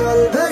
I'll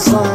song.